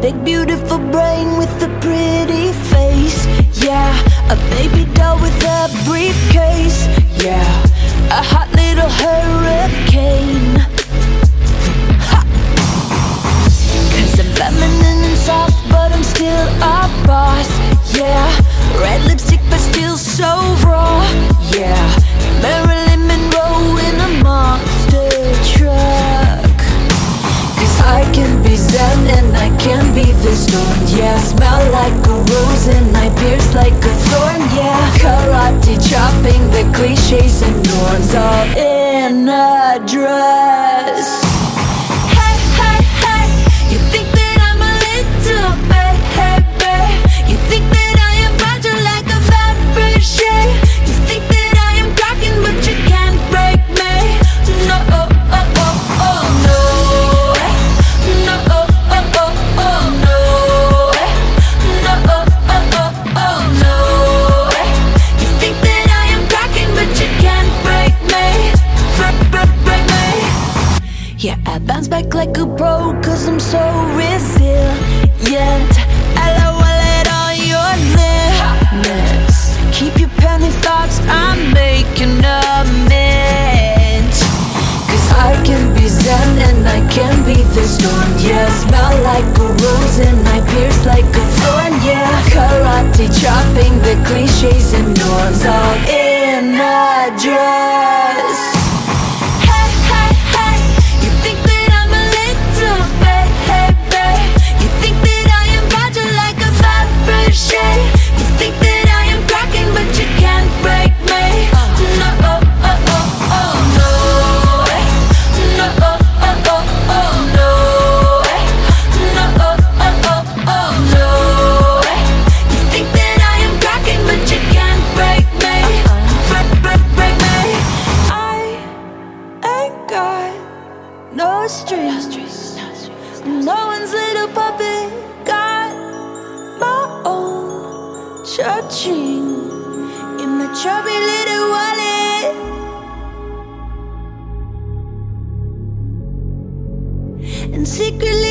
big beautiful brain with a pretty face. Yeah, a baby doll with a briefcase. Yeah, a hot little hurricane. Ha! Cause I'm feminine and soft, but I'm still a boss. Yeah, red lipstick, but still so raw. Yeah, storm. Yeah, smell like a rose and I pierce like a thorn. Yeah, karate chopping the cliches and norms all in a dress. Yeah, I bounce back like a pro, cause I'm so resilient. LOL at all your limits. Keep your penny thoughts, I'm making a mint. Cause I can be zen and I can be the storm. Yeah, smell like a rose and I pierce like a thorn. Yeah, karate chopping the cliches and norms all in a dress. got no strings, no one's little puppet. Got my own cha-ching in my chubby little wallet. And secretly.